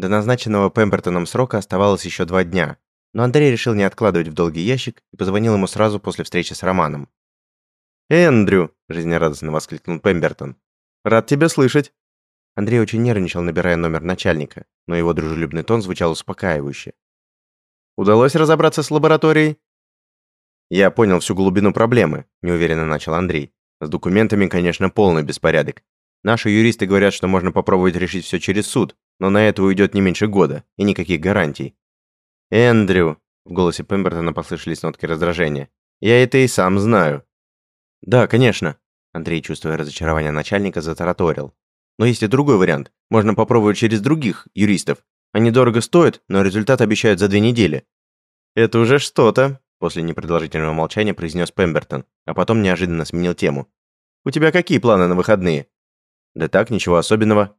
До назначенного Пембертоном срока оставалось еще два дня, но Андрей решил не откладывать в долгий ящик и позвонил ему сразу после встречи с Романом. «Эндрю!» – жизнерадостно воскликнул Пембертон. «Рад тебя слышать!» Андрей очень нервничал, набирая номер начальника, но его дружелюбный тон звучал успокаивающе. «Удалось разобраться с лабораторией?» «Я понял всю глубину проблемы», – неуверенно начал Андрей. «С документами, конечно, полный беспорядок. Наши юристы говорят, что можно попробовать решить все через суд, но на это уйдет не меньше года, и никаких гарантий». «Эндрю», – в голосе Пембертона послышались нотки раздражения, – «я это и сам знаю». «Да, конечно», – Андрей, чувствуя разочарование начальника, затараторил. «Но есть и другой вариант. Можно попробовать через других юристов. Они дорого стоят, но результат обещают за две недели». «Это уже что-то», – после непродолжительного молчания произнес Пембертон, а потом неожиданно сменил тему. «У тебя какие планы на выходные?» «Да так, ничего особенного».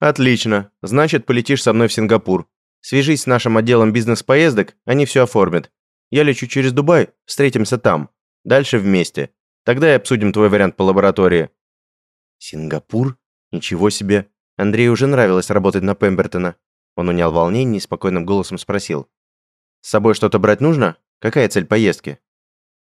«Отлично. Значит, полетишь со мной в Сингапур. Свяжись с нашим отделом бизнес-поездок, они все оформят. Я лечу через Дубай, встретимся там. Дальше вместе. Тогда и обсудим твой вариант по лаборатории». «Сингапур? Ничего себе. Андрею уже нравилось работать на Пембертона». Он унял волнение и спокойным голосом спросил. «С собой что-то брать нужно? Какая цель поездки?»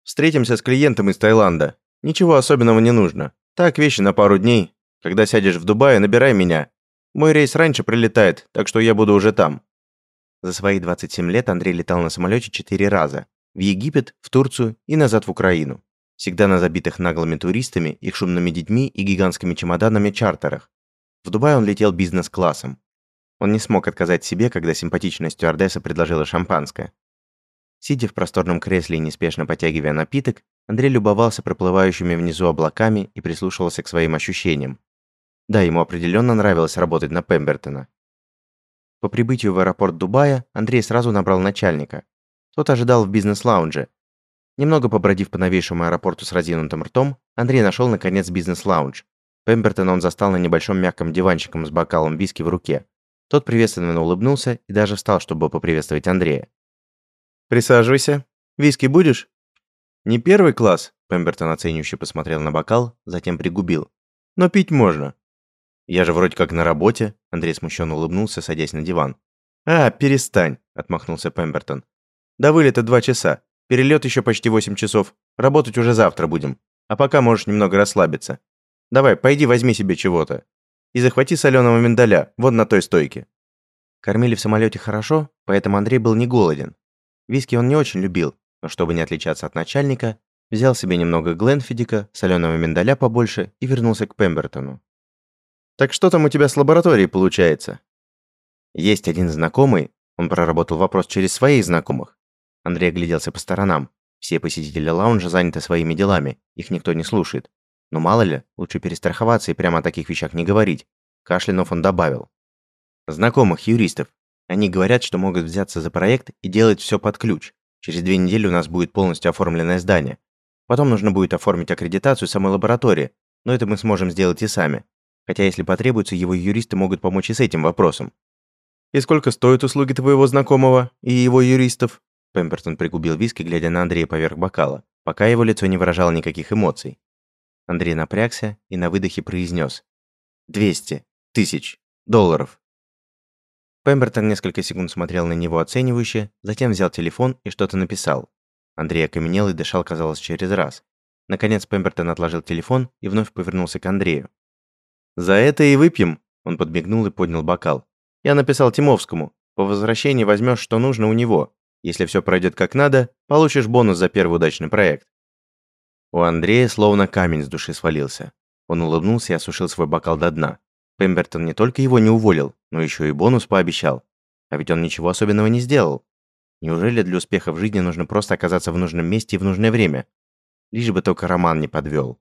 «Встретимся с клиентом из Таиланда. Ничего особенного не нужно. Так, вещи на пару дней. Когда сядешь в Дубае, набирай меня. Мой рейс раньше прилетает, так что я буду уже там». За свои 27 лет Андрей летал на самолете четыре раза. В Египет, в Турцию и назад в Украину всегда на забитых наглыми туристами, их шумными детьми и гигантскими чемоданами чартерах. В Дубай он летел бизнес-классом. Он не смог отказать себе, когда симпатичная стюардесса предложила шампанское. Сидя в просторном кресле и неспешно потягивая напиток, Андрей любовался проплывающими внизу облаками и прислушивался к своим ощущениям. Да, ему определенно нравилось работать на Пембертона. По прибытию в аэропорт Дубая Андрей сразу набрал начальника. Тот ожидал в бизнес-лаунже, Немного побродив по новейшему аэропорту с разинутым ртом, Андрей нашел, наконец, бизнес-лаунж. Пембертона он застал на небольшом мягком диванчиком с бокалом виски в руке. Тот приветственно улыбнулся и даже встал, чтобы поприветствовать Андрея. «Присаживайся. Виски будешь?» «Не первый класс», — Пембертон оценивающе посмотрел на бокал, затем пригубил. «Но пить можно». «Я же вроде как на работе», — Андрей смущенно улыбнулся, садясь на диван. «А, перестань», — отмахнулся Пембертон. «До вылета два часа. Перелет еще почти 8 часов. Работать уже завтра будем. А пока можешь немного расслабиться. Давай, пойди возьми себе чего-то. И захвати соленого миндаля, вон на той стойке». Кормили в самолете хорошо, поэтому Андрей был не голоден. Виски он не очень любил, но чтобы не отличаться от начальника, взял себе немного Гленфидика, соленого миндаля побольше и вернулся к Пембертону. «Так что там у тебя с лабораторией получается?» Есть один знакомый, он проработал вопрос через своих знакомых, Андрей огляделся по сторонам. Все посетители лаунжа заняты своими делами, их никто не слушает. Но мало ли, лучше перестраховаться и прямо о таких вещах не говорить. Кашлянув он добавил. Знакомых юристов. Они говорят, что могут взяться за проект и делать все под ключ. Через две недели у нас будет полностью оформленное здание. Потом нужно будет оформить аккредитацию самой лаборатории, но это мы сможем сделать и сами. Хотя если потребуется, его юристы могут помочь и с этим вопросом. «И сколько стоят услуги твоего знакомого и его юристов?» Пембертон пригубил виски, глядя на Андрея поверх бокала, пока его лицо не выражало никаких эмоций. Андрей напрягся и на выдохе произнес: «Двести тысяч долларов». Пембертон несколько секунд смотрел на него оценивающе, затем взял телефон и что-то написал. Андрей окаменел и дышал, казалось, через раз. Наконец Пембертон отложил телефон и вновь повернулся к Андрею. «За это и выпьем!» Он подмигнул и поднял бокал. «Я написал Тимовскому. По возвращении возьмешь, что нужно у него. Если все пройдет как надо, получишь бонус за первый удачный проект. У Андрея словно камень с души свалился. Он улыбнулся и осушил свой бокал до дна. Пембертон не только его не уволил, но еще и бонус пообещал. А ведь он ничего особенного не сделал. Неужели для успеха в жизни нужно просто оказаться в нужном месте и в нужное время? Лишь бы только Роман не подвел.